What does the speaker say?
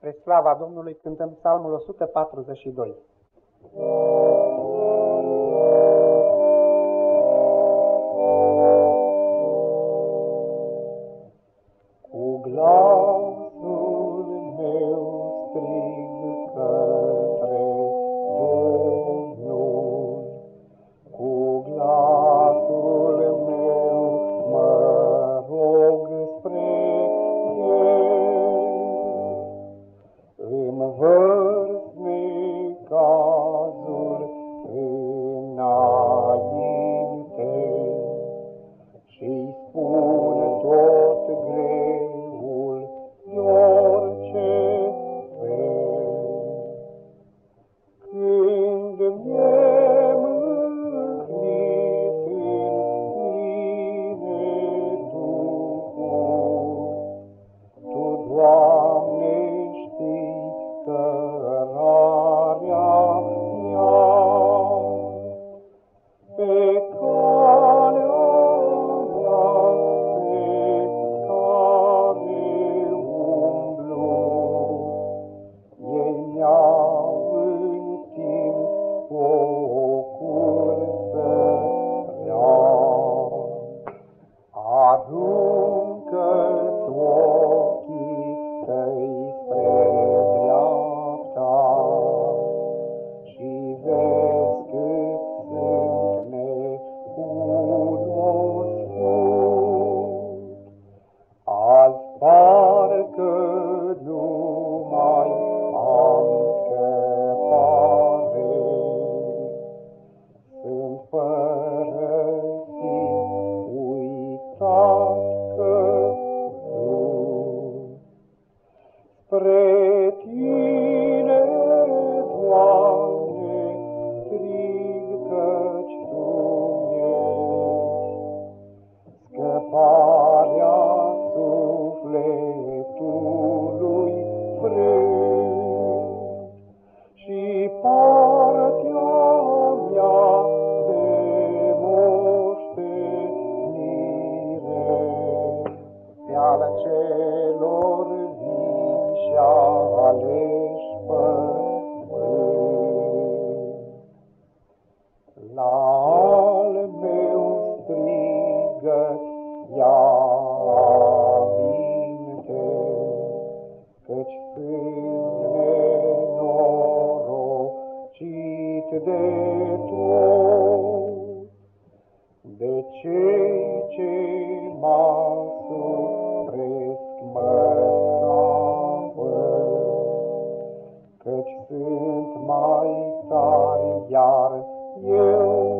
Spre slava Domnului cântăm psalmul 142. nunca jolly you.